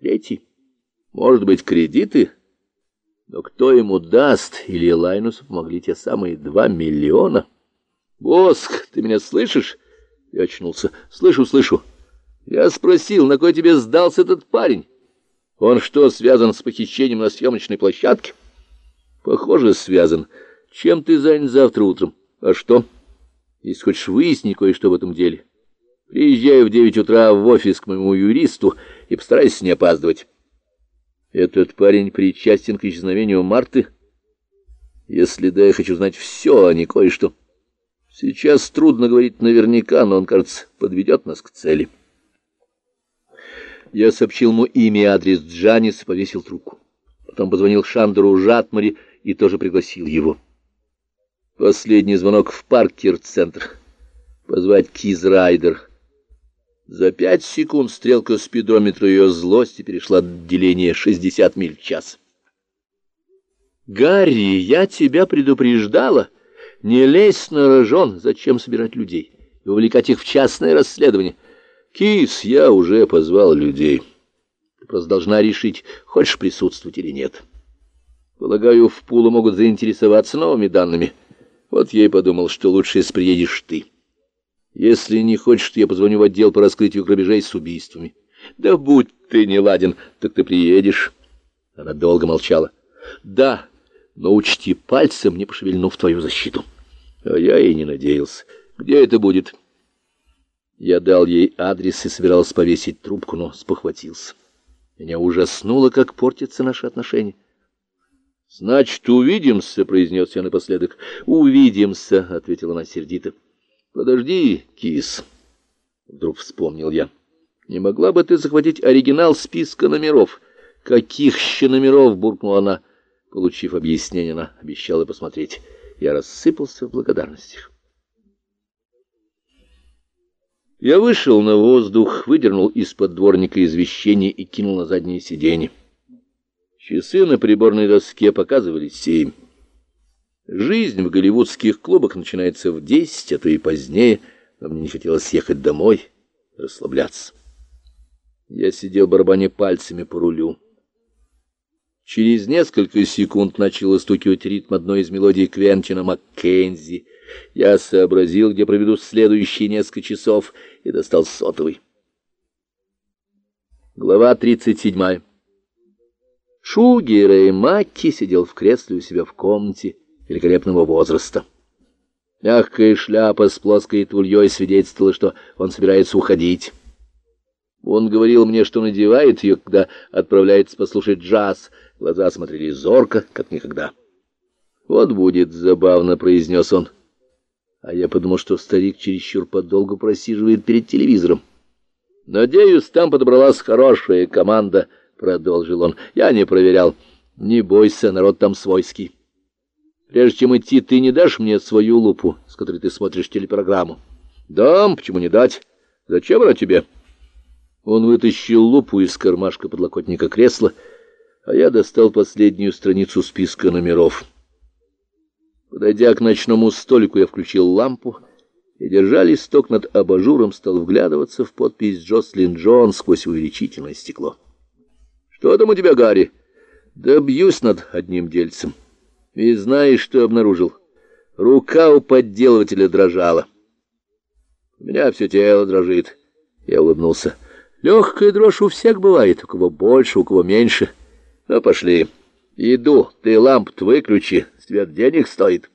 Третий. Может быть, кредиты? Но кто ему даст? Или Лайнусу помогли те самые два миллиона? Боск, ты меня слышишь? Я очнулся. Слышу, слышу. Я спросил, на кой тебе сдался этот парень? Он что, связан с похищением на съемочной площадке? Похоже, связан. Чем ты занят завтра утром? А что? Если хочешь выяснить кое-что в этом деле, приезжай в девять утра в офис к моему юристу и постарайся не опаздывать. Этот парень причастен к исчезновению Марты? Если да, я хочу знать все, а не кое-что. Сейчас трудно говорить наверняка, но он, кажется, подведет нас к цели. Я сообщил ему имя и адрес Джанис повесил трубку. Потом позвонил Шандеру Жатмари и тоже пригласил его. Последний звонок в Паркер-центр. Позвать Киз Райдер. За пять секунд стрелка спидометра ее злости перешла до деления 60 миль в час. «Гарри, я тебя предупреждала. Не лезь на рожон. Зачем собирать людей и увлекать их в частное расследование? Кис, я уже позвал людей. Ты просто должна решить, хочешь присутствовать или нет. Полагаю, в Пулу могут заинтересоваться новыми данными». Вот я и подумал, что лучше, приедешь ты. Если не хочешь, то я позвоню в отдел по раскрытию грабежей с убийствами. Да будь ты не ладен, так ты приедешь. Она долго молчала. Да, но учти пальцем, не пошевельнув твою защиту. А я и не надеялся. Где это будет? Я дал ей адрес и собирался повесить трубку, но спохватился. Меня ужаснуло, как портятся наши отношения. «Значит, увидимся», — произнес я напоследок. «Увидимся», — ответила она сердито. «Подожди, кис», — вдруг вспомнил я. «Не могла бы ты захватить оригинал списка номеров?» «Каких еще номеров?» — буркнула она. Получив объяснение, она обещала посмотреть. Я рассыпался в благодарностях. Я вышел на воздух, выдернул из-под дворника извещение и кинул на заднее сиденье. Часы на приборной доске показывали семь. Жизнь в голливудских клубах начинается в десять, а то и позднее, но мне не хотелось ехать домой, расслабляться. Я сидел барабаня пальцами по рулю. Через несколько секунд начал стукивать ритм одной из мелодий Квентина Маккензи. Я сообразил, где проведу следующие несколько часов, и достал сотовый. Глава тридцать седьмая. Шуги Рэй Макки сидел в кресле у себя в комнате великолепного возраста. Мягкая шляпа с плоской тульей свидетельствовала, что он собирается уходить. Он говорил мне, что надевает ее, когда отправляется послушать джаз. Глаза смотрели зорко, как никогда. «Вот будет забавно», — произнес он. А я подумал, что старик чересчур подолгу просиживает перед телевизором. «Надеюсь, там подобралась хорошая команда», — продолжил он. Я не проверял. Не бойся, народ там свойский. Прежде чем идти, ты не дашь мне свою лупу, с которой ты смотришь телепрограмму? Дам, почему не дать? Зачем она тебе? Он вытащил лупу из кармашка подлокотника кресла, а я достал последнюю страницу списка номеров. Подойдя к ночному столику, я включил лампу и, держа листок над абажуром, стал вглядываться в подпись Джослин Джон сквозь увеличительное стекло. Что там у тебя, Гарри? Да бьюсь над одним дельцем. И знаешь, что обнаружил? Рука у подделывателя дрожала. У меня все тело дрожит. Я улыбнулся. Легкая дрожь у всех бывает, у кого больше, у кого меньше. Ну, пошли. Иду, ты ламп выключи, свет денег стоит.